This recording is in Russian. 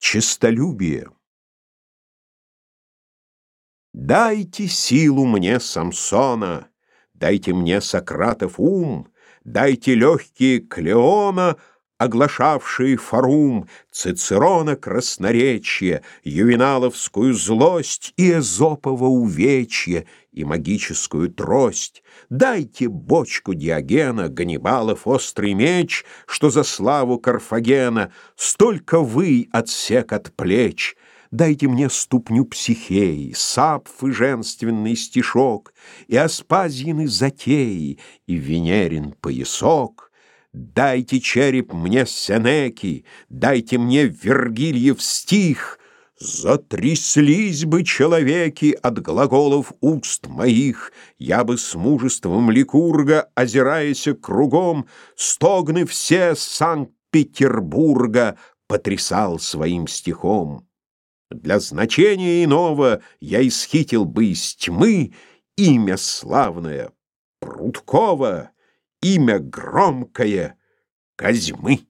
Честолюбие. Дайте силу мне Самсона, Дайте мне Сократов ум, Дайте легкие Клеона, оглашавшие форум, Цицерона красноречие, Ювеналовскую злость И Эзопова увечье, и магическую трость. Дайте бочку Диогена, Ганнибалов острый меч, Что за славу Карфагена Столько вы отсек от плеч. Дайте мне ступню психеи, Сапф и женственный стишок, И Аспазьины затеи, И Венерин поясок. Дайте череп мне Сенеки, дайте мне Вергильев стих. Затряслись бы человеки от глаголов уст моих, Я бы с мужеством Ликурга, озираясь кругом, Стогны все Санкт-Петербурга потрясал своим стихом. Для значения иного я исхитил бы из тьмы Имя славное Прудкова, имя громкое Козьмы.